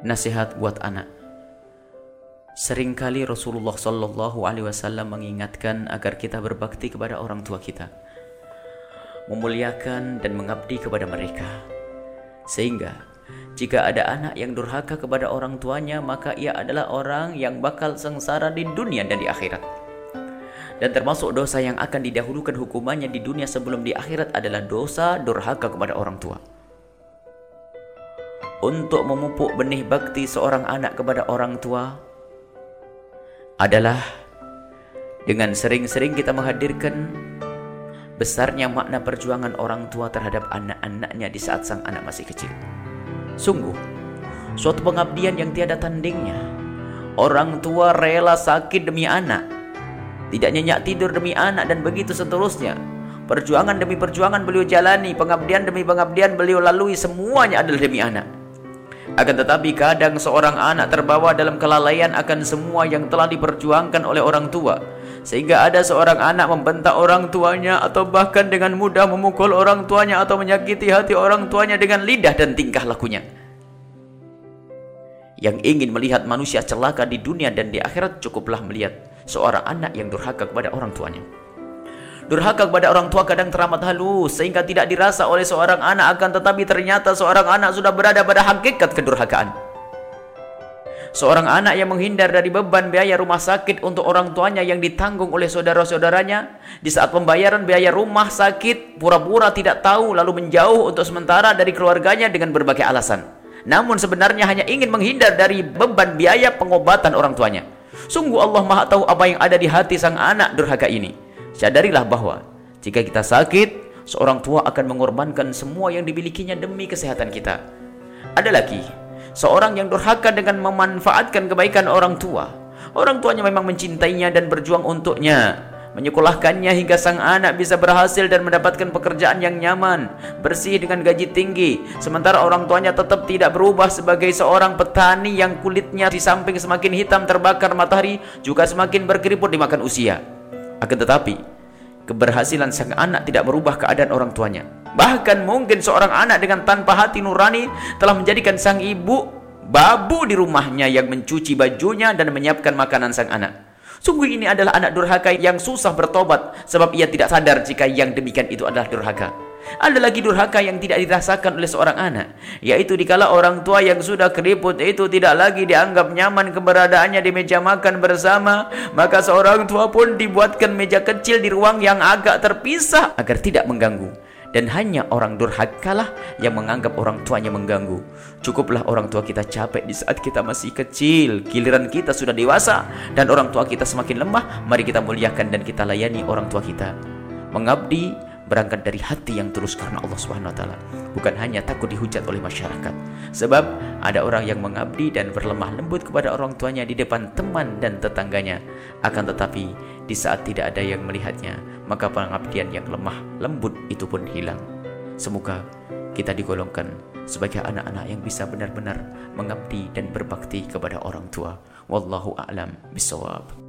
Nasihat buat anak. Seringkali Rasulullah Shallallahu Alaihi Wasallam mengingatkan agar kita berbakti kepada orang tua kita, memuliakan dan mengabdi kepada mereka, sehingga jika ada anak yang durhaka kepada orang tuanya, maka ia adalah orang yang bakal sengsara di dunia dan di akhirat. Dan termasuk dosa yang akan didahulukan hukumannya di dunia sebelum di akhirat adalah dosa durhaka kepada orang tua. Untuk memupuk benih bakti seorang anak kepada orang tua adalah dengan sering-sering kita menghadirkan besarnya makna perjuangan orang tua terhadap anak-anaknya di saat sang anak masih kecil. Sungguh, suatu pengabdian yang tiada tandingnya. Orang tua rela sakit demi anak, tidak nyenyak tidur demi anak dan begitu seterusnya. Perjuangan demi perjuangan beliau jalani, pengabdian demi pengabdian beliau lalui, semuanya adalah demi anak. Akan tetapi kadang seorang anak terbawa dalam kelalaian akan semua yang telah diperjuangkan oleh orang tua. Sehingga ada seorang anak membentak orang tuanya atau bahkan dengan mudah memukul orang tuanya atau menyakiti hati orang tuanya dengan lidah dan tingkah lakunya. Yang ingin melihat manusia celaka di dunia dan di akhirat cukuplah melihat seorang anak yang durhaka kepada orang tuanya. Durhaka kepada orang tua kadang teramat halus sehingga tidak dirasa oleh seorang anak akan tetapi ternyata seorang anak sudah berada pada hakikat kedurhakaan. Seorang anak yang menghindar dari beban biaya rumah sakit untuk orang tuanya yang ditanggung oleh saudara-saudaranya di saat pembayaran biaya rumah sakit pura-pura tidak tahu lalu menjauh untuk sementara dari keluarganya dengan berbagai alasan. Namun sebenarnya hanya ingin menghindar dari beban biaya pengobatan orang tuanya. Sungguh Allah Maha tahu apa yang ada di hati sang anak durhaka ini. Sadarilah bahwa jika kita sakit, seorang tua akan mengorbankan semua yang dimilikinya demi kesehatan kita. Ada lagi Seorang yang durhaka dengan memanfaatkan kebaikan orang tua. Orang tuanya memang mencintainya dan berjuang untuknya. Menyekolahkannya hingga sang anak bisa berhasil dan mendapatkan pekerjaan yang nyaman, bersih dengan gaji tinggi. Sementara orang tuanya tetap tidak berubah sebagai seorang petani yang kulitnya di samping semakin hitam terbakar matahari, juga semakin berkeriput dimakan usia. Akan tetapi, keberhasilan sang anak tidak merubah keadaan orang tuanya. Bahkan mungkin seorang anak dengan tanpa hati nurani telah menjadikan sang ibu babu di rumahnya yang mencuci bajunya dan menyiapkan makanan sang anak. Sungguh ini adalah anak durhaka yang susah bertobat sebab ia tidak sadar jika yang demikian itu adalah durhaka. Ada lagi durhaka yang tidak dirasakan oleh seorang anak, yaitu dikala orang tua yang sudah keriput itu tidak lagi dianggap nyaman keberadaannya di meja makan bersama, maka seorang tua pun dibuatkan meja kecil di ruang yang agak terpisah agar tidak mengganggu dan hanya orang durhakalah yang menganggap orang tuanya mengganggu. Cukuplah orang tua kita capek di saat kita masih kecil, giliran kita sudah dewasa dan orang tua kita semakin lemah, mari kita muliakan dan kita layani orang tua kita. Mengabdi berangkat dari hati yang tulus karena Allah Subhanahu wa taala, bukan hanya takut dihujat oleh masyarakat. Sebab ada orang yang mengabdi dan berlemah lembut kepada orang tuanya di depan teman dan tetangganya, akan tetapi di saat tidak ada yang melihatnya, maka pengabdian yang lemah lembut itu pun hilang. Semoga kita digolongkan sebagai anak-anak yang bisa benar-benar mengabdi dan berbakti kepada orang tua. Wallahu a'lam bisawab.